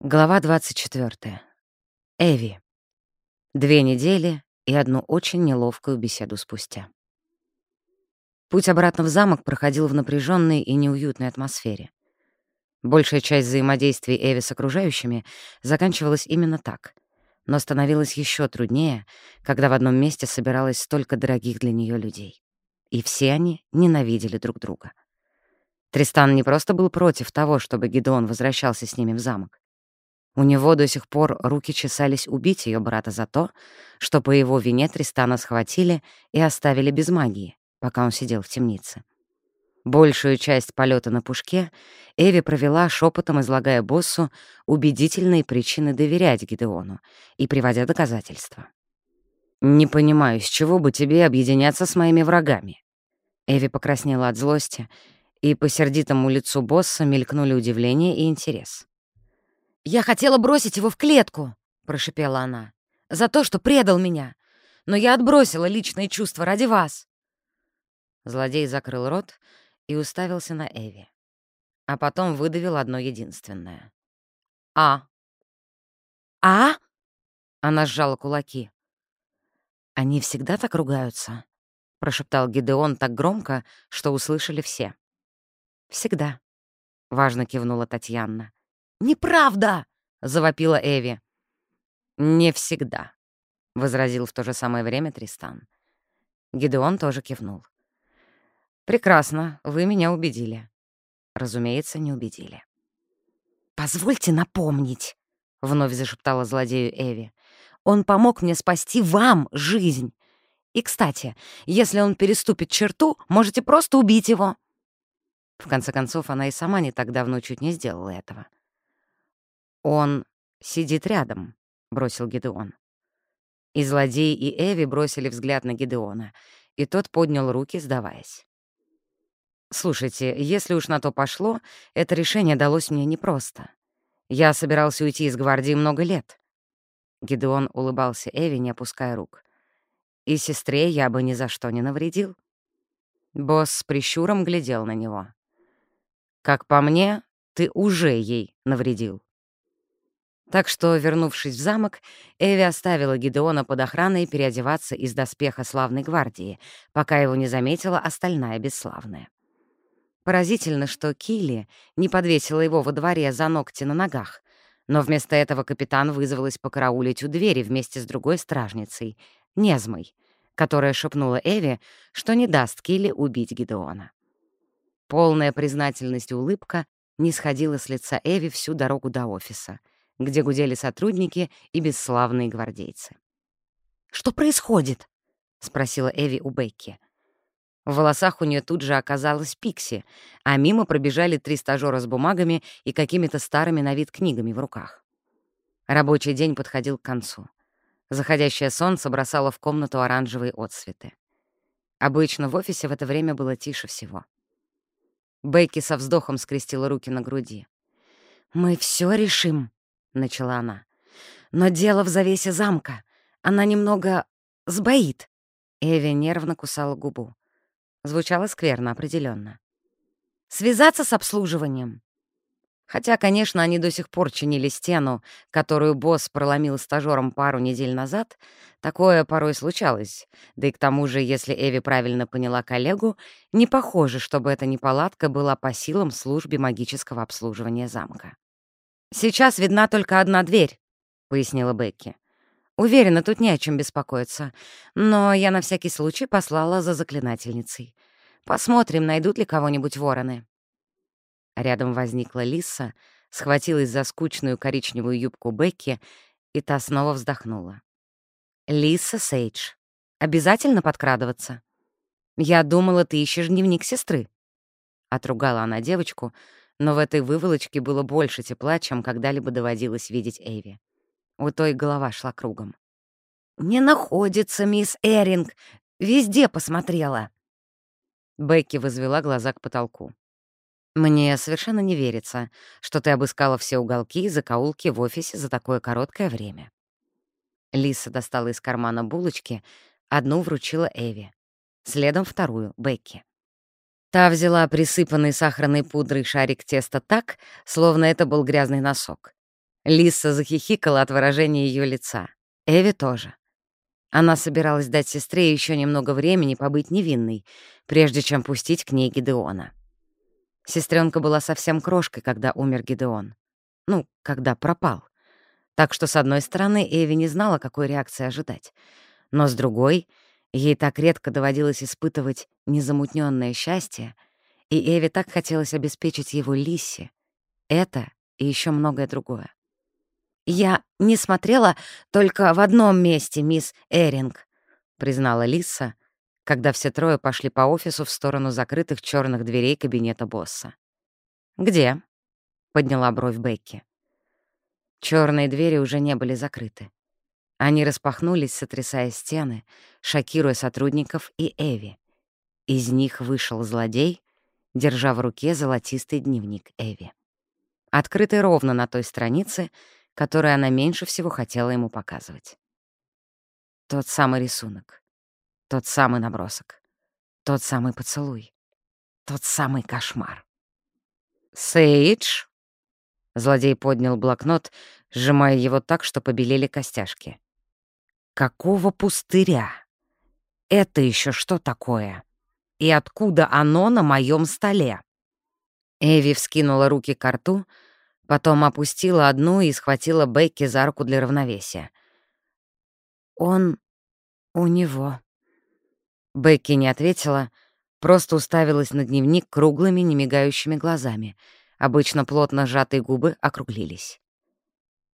Глава 24. Эви. Две недели и одну очень неловкую беседу спустя. Путь обратно в замок проходил в напряженной и неуютной атмосфере. Большая часть взаимодействий Эви с окружающими заканчивалась именно так, но становилось еще труднее, когда в одном месте собиралось столько дорогих для нее людей. И все они ненавидели друг друга. Тристан не просто был против того, чтобы Гидеон возвращался с ними в замок. У него до сих пор руки чесались убить ее брата за то, что по его вине Тристана схватили и оставили без магии, пока он сидел в темнице. Большую часть полета на пушке Эви провела шепотом, излагая боссу убедительные причины доверять Гидеону и приводя доказательства. «Не понимаю, с чего бы тебе объединяться с моими врагами?» Эви покраснела от злости, и по сердитому лицу босса мелькнули удивление и интерес. «Я хотела бросить его в клетку», — прошипела она, — «за то, что предал меня. Но я отбросила личные чувства ради вас». Злодей закрыл рот и уставился на Эви. А потом выдавил одно единственное. «А». «А?» Она сжала кулаки. «Они всегда так ругаются?» — прошептал Гидеон так громко, что услышали все. «Всегда», — важно кивнула Татьяна. «Неправда!» — завопила Эви. «Не всегда», — возразил в то же самое время Тристан. Гидеон тоже кивнул. «Прекрасно, вы меня убедили». Разумеется, не убедили. «Позвольте напомнить», — вновь зашептала злодею Эви. «Он помог мне спасти вам жизнь. И, кстати, если он переступит черту, можете просто убить его». В конце концов, она и сама не так давно чуть не сделала этого. «Он сидит рядом», — бросил Гидеон. И злодей, и Эви бросили взгляд на Гидеона, и тот поднял руки, сдаваясь. «Слушайте, если уж на то пошло, это решение далось мне непросто. Я собирался уйти из гвардии много лет». Гидеон улыбался Эви, не опуская рук. «И сестре я бы ни за что не навредил». Босс с прищуром глядел на него. «Как по мне, ты уже ей навредил». Так что, вернувшись в замок, Эви оставила Гидеона под охраной переодеваться из доспеха славной гвардии, пока его не заметила остальная бесславная. Поразительно, что Килли не подвесила его во дворе за ногти на ногах, но вместо этого капитан вызвалась покараулить у двери вместе с другой стражницей, Незмой, которая шепнула Эви, что не даст Килли убить Гидеона. Полная признательность и улыбка не сходила с лица Эви всю дорогу до офиса — где гудели сотрудники и бесславные гвардейцы. «Что происходит?» — спросила Эви у Бекки. В волосах у нее тут же оказалась Пикси, а мимо пробежали три стажера с бумагами и какими-то старыми на вид книгами в руках. Рабочий день подходил к концу. Заходящее солнце бросало в комнату оранжевые отсветы. Обычно в офисе в это время было тише всего. Бекки со вздохом скрестила руки на груди. «Мы все решим», начала она. «Но дело в завесе замка. Она немного сбоит». Эви нервно кусала губу. Звучало скверно, определенно. «Связаться с обслуживанием». Хотя, конечно, они до сих пор чинили стену, которую босс проломил стажером пару недель назад, такое порой случалось. Да и к тому же, если Эви правильно поняла коллегу, не похоже, чтобы эта неполадка была по силам службе магического обслуживания замка. «Сейчас видна только одна дверь», — пояснила Бекки. «Уверена, тут не о чем беспокоиться, но я на всякий случай послала за заклинательницей. Посмотрим, найдут ли кого-нибудь вороны». Рядом возникла Лиса, схватилась за скучную коричневую юбку Бекки, и та снова вздохнула. «Лиса Сейдж, обязательно подкрадываться? Я думала, ты ищешь дневник сестры». Отругала она девочку, но в этой выволочке было больше тепла, чем когда-либо доводилось видеть Эви. У той голова шла кругом. «Не находится, мисс Эринг. Везде посмотрела». Бекки возвела глаза к потолку. «Мне совершенно не верится, что ты обыскала все уголки и закоулки в офисе за такое короткое время». Лиса достала из кармана булочки, одну вручила Эви, следом вторую — Бекки. Та взяла присыпанный сахарной пудрой шарик теста так, словно это был грязный носок. Лиса захихикала от выражения ее лица. Эви тоже. Она собиралась дать сестре еще немного времени побыть невинной, прежде чем пустить к ней Гидеона. Сестренка была совсем крошкой, когда умер Гидеон. Ну, когда пропал. Так что, с одной стороны, Эви не знала, какой реакции ожидать. Но с другой, ей так редко доводилось испытывать незамутненное счастье, и Эви так хотелось обеспечить его Лиссе. Это и еще многое другое. «Я не смотрела только в одном месте, мисс Эринг», — признала Лиса, когда все трое пошли по офису в сторону закрытых черных дверей кабинета босса. «Где?» — подняла бровь Бекки. Черные двери уже не были закрыты. Они распахнулись, сотрясая стены, шокируя сотрудников и Эви. Из них вышел злодей, держа в руке золотистый дневник Эви. Открытый ровно на той странице, которую она меньше всего хотела ему показывать. Тот самый рисунок, тот самый набросок, тот самый поцелуй, тот самый кошмар. «Сейдж!» Злодей поднял блокнот, сжимая его так, что побелели костяшки. «Какого пустыря? Это еще что такое? И откуда оно на моем столе?» Эви вскинула руки к рту, потом опустила одну и схватила Бекки за руку для равновесия. «Он у него». Бекки не ответила, просто уставилась на дневник круглыми, немигающими глазами — Обычно плотно сжатые губы округлились.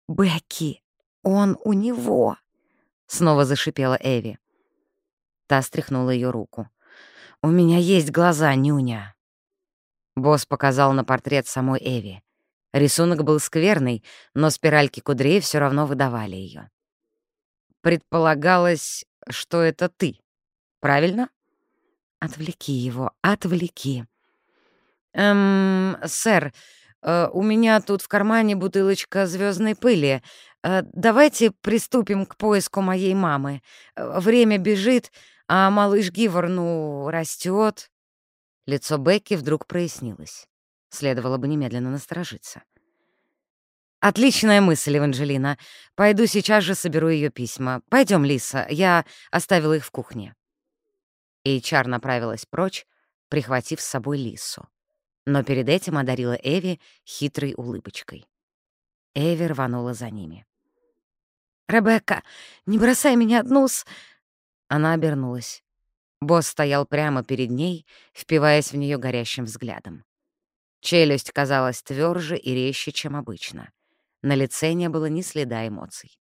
«Бекки, он у него!» — снова зашипела Эви. Та стряхнула ее руку. «У меня есть глаза, нюня!» Босс показал на портрет самой Эви. Рисунок был скверный, но спиральки кудрей все равно выдавали ее. «Предполагалось, что это ты, правильно?» «Отвлеки его, отвлеки!» «Эм, сэр, у меня тут в кармане бутылочка звездной пыли. Э, давайте приступим к поиску моей мамы. Э, время бежит, а малыш Гивор, ну, растет. Лицо Бекки вдруг прояснилось. Следовало бы немедленно насторожиться. «Отличная мысль, Эванжелина. Пойду сейчас же соберу ее письма. Пойдем, Лиса, я оставила их в кухне». HR направилась прочь, прихватив с собой Лису но перед этим одарила Эви хитрой улыбочкой. Эви рванула за ними. «Ребекка, не бросай меня одну с...» Она обернулась. Босс стоял прямо перед ней, впиваясь в нее горящим взглядом. Челюсть казалась тверже и резче, чем обычно. На лице не было ни следа эмоций.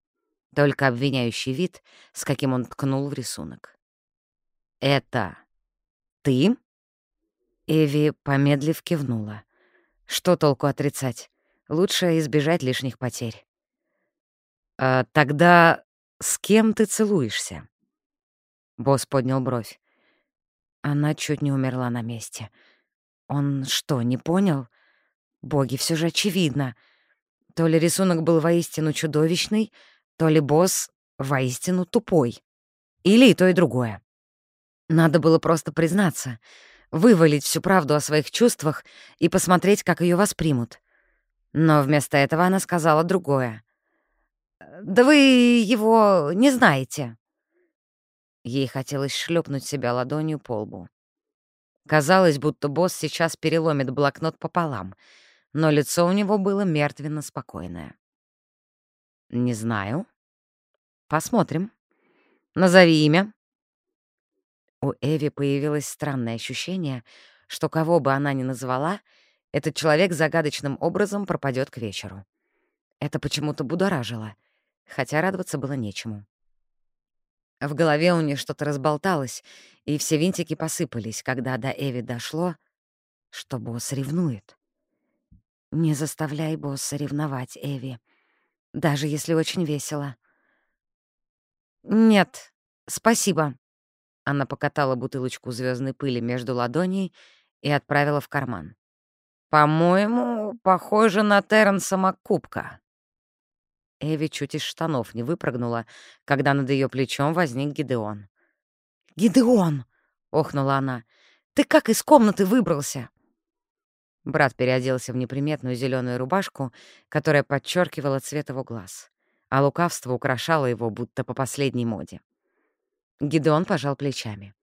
Только обвиняющий вид, с каким он ткнул в рисунок. «Это ты?» Эви, помедлив, кивнула. Что толку отрицать? Лучше избежать лишних потерь. «А тогда с кем ты целуешься?» Босс поднял бровь. Она чуть не умерла на месте. Он что, не понял? Боги, все же очевидно. То ли рисунок был воистину чудовищный, то ли босс воистину тупой. Или и то, и другое. Надо было просто признаться — вывалить всю правду о своих чувствах и посмотреть, как ее воспримут. Но вместо этого она сказала другое. «Да вы его не знаете». Ей хотелось шлепнуть себя ладонью по лбу. Казалось, будто босс сейчас переломит блокнот пополам, но лицо у него было мертвенно спокойное. «Не знаю. Посмотрим. Назови имя». У Эви появилось странное ощущение, что кого бы она ни назвала, этот человек загадочным образом пропадет к вечеру. Это почему-то будоражило, хотя радоваться было нечему. В голове у нее что-то разболталось, и все винтики посыпались, когда до Эви дошло, что босс ревнует. «Не заставляй босса ревновать, Эви, даже если очень весело». «Нет, спасибо», она покатала бутылочку звездной пыли между ладоней и отправила в карман. «По-моему, похоже на Терренса Маккубка». Эви чуть из штанов не выпрыгнула, когда над ее плечом возник Гидеон. «Гидеон!» — охнула она. «Ты как из комнаты выбрался?» Брат переоделся в неприметную зеленую рубашку, которая подчеркивала цвет его глаз, а лукавство украшало его будто по последней моде. Гидеон пожал плечами.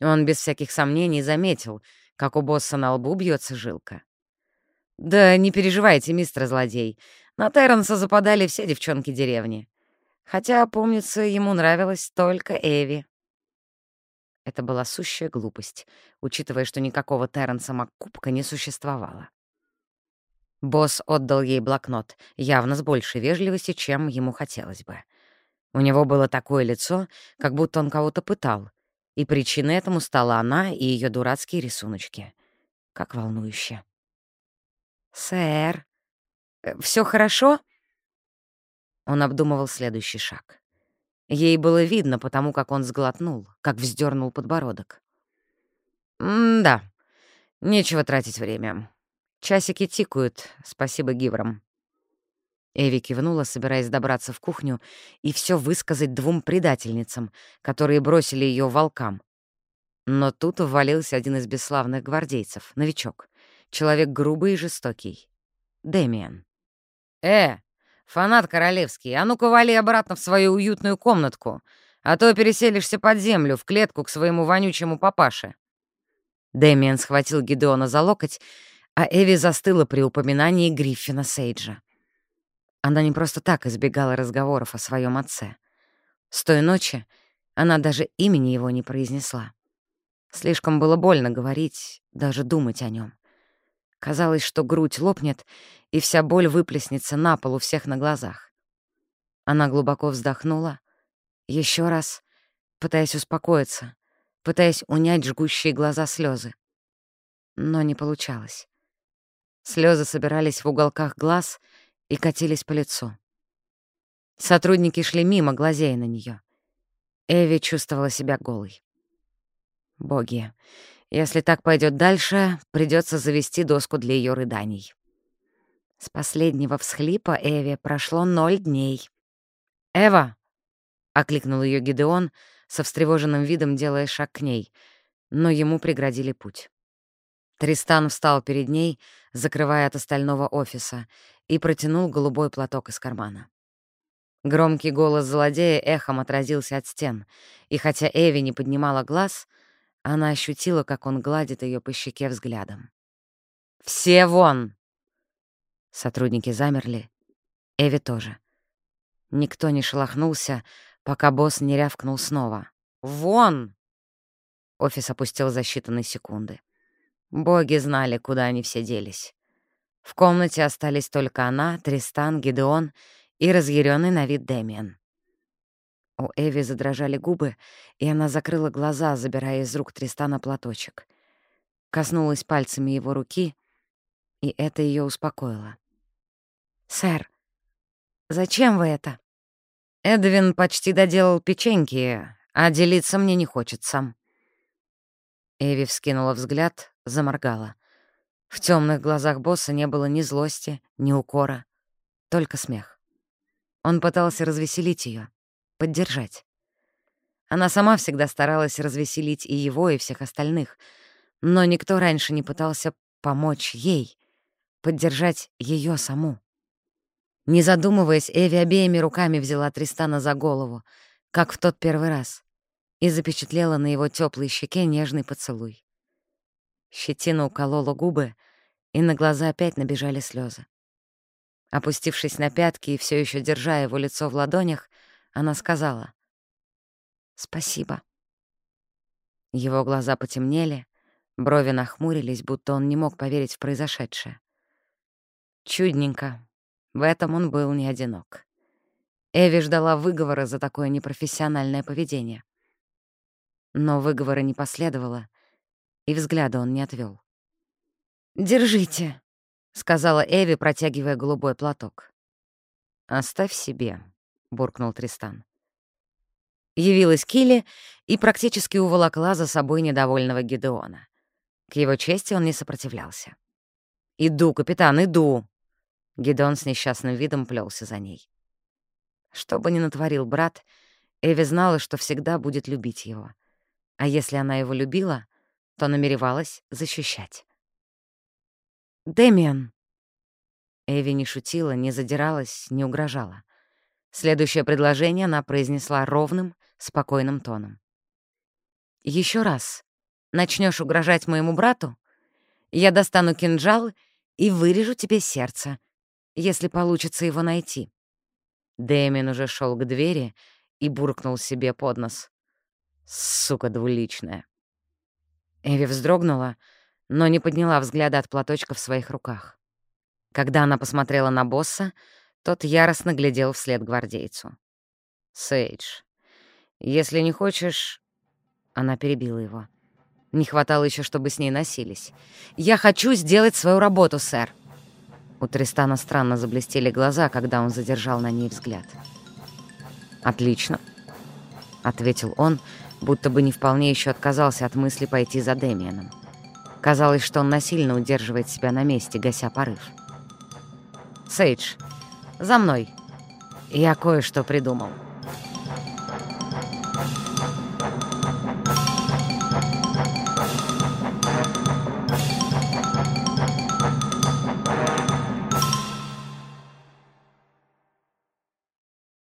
Он без всяких сомнений заметил, как у босса на лбу бьется жилка. «Да не переживайте, мистер злодей. На Терренса западали все девчонки деревни. Хотя, помнится, ему нравилась только Эви». Это была сущая глупость, учитывая, что никакого Терренса Маккубка не существовало. Босс отдал ей блокнот, явно с большей вежливостью, чем ему хотелось бы. У него было такое лицо, как будто он кого-то пытал, и причиной этому стала она и ее дурацкие рисуночки. Как волнующе. «Сэр, э, все хорошо?» Он обдумывал следующий шаг. Ей было видно, потому как он сглотнул, как вздернул подбородок. «М-да, нечего тратить время. Часики тикают, спасибо гиврам». Эви кивнула, собираясь добраться в кухню и все высказать двум предательницам, которые бросили ее волкам. Но тут ввалился один из бесславных гвардейцев, новичок, человек грубый и жестокий. Дэмиан. «Э, «Фанат королевский, а ну-ка вали обратно в свою уютную комнатку, а то переселишься под землю, в клетку к своему вонючему папаше». Дэмиан схватил Гидеона за локоть, а Эви застыла при упоминании Гриффина Сейджа. Она не просто так избегала разговоров о своем отце. С той ночи она даже имени его не произнесла. Слишком было больно говорить, даже думать о нем. Казалось, что грудь лопнет, и вся боль выплеснется на пол у всех на глазах. Она глубоко вздохнула, еще раз, пытаясь успокоиться, пытаясь унять жгущие глаза слезы. Но не получалось. Слезы собирались в уголках глаз и катились по лицу. Сотрудники шли мимо, глазея на нее. Эви чувствовала себя голой. Боги, если так пойдет дальше, придется завести доску для ее рыданий. С последнего всхлипа Эви прошло ноль дней. «Эва!» — окликнул ее Гидеон, со встревоженным видом делая шаг к ней, но ему преградили путь. Тристан встал перед ней, закрывая от остального офиса, и протянул голубой платок из кармана. Громкий голос злодея эхом отразился от стен, и хотя Эви не поднимала глаз, она ощутила, как он гладит ее по щеке взглядом. «Все вон!» Сотрудники замерли. Эви тоже. Никто не шелохнулся, пока босс не рявкнул снова. «Вон!» Офис опустил за считанные секунды. Боги знали, куда они все делись. В комнате остались только она, Тристан, Гидеон и разъяренный на вид Дэмиан. У Эви задрожали губы, и она закрыла глаза, забирая из рук Тристана платочек. Коснулась пальцами его руки, и это ее успокоило. «Сэр, зачем вы это?» Эдвин почти доделал печеньки, а делиться мне не хочется. Эви вскинула взгляд, заморгала. В темных глазах босса не было ни злости, ни укора, только смех. Он пытался развеселить ее поддержать. Она сама всегда старалась развеселить и его, и всех остальных, но никто раньше не пытался помочь ей, поддержать ее саму. Не задумываясь, Эви обеими руками взяла Тристана за голову, как в тот первый раз, и запечатлела на его теплой щеке нежный поцелуй. Щетина уколола губы, и на глаза опять набежали слезы. Опустившись на пятки и все еще держа его лицо в ладонях, она сказала «Спасибо». Его глаза потемнели, брови нахмурились, будто он не мог поверить в произошедшее. Чудненько. В этом он был не одинок. Эви ждала выговора за такое непрофессиональное поведение. Но выговора не последовало, и взгляда он не отвел. «Держите», — сказала Эви, протягивая голубой платок. «Оставь себе», — буркнул Тристан. Явилась Килли и практически уволокла за собой недовольного Гидеона. К его чести он не сопротивлялся. «Иду, капитан, иду!» Гидеон с несчастным видом плелся за ней. Что бы ни натворил брат, Эви знала, что всегда будет любить его. А если она его любила, то намеревалась защищать. Дэмиан!» Эви не шутила, не задиралась, не угрожала. Следующее предложение она произнесла ровным, спокойным тоном. Еще раз начнешь угрожать моему брату, я достану кинжал и вырежу тебе сердце, если получится его найти». Дэмин уже шел к двери и буркнул себе под нос. «Сука двуличная». Эви вздрогнула, но не подняла взгляда от платочка в своих руках. Когда она посмотрела на босса, тот яростно глядел вслед гвардейцу. «Сейдж, если не хочешь...» Она перебила его. Не хватало еще, чтобы с ней носились. «Я хочу сделать свою работу, сэр!» У Тристана странно заблестели глаза, когда он задержал на ней взгляд. «Отлично», — ответил он, будто бы не вполне еще отказался от мысли пойти за Демианом. Казалось, что он насильно удерживает себя на месте, гася порыв. «Сейдж, за мной. Я кое-что придумал».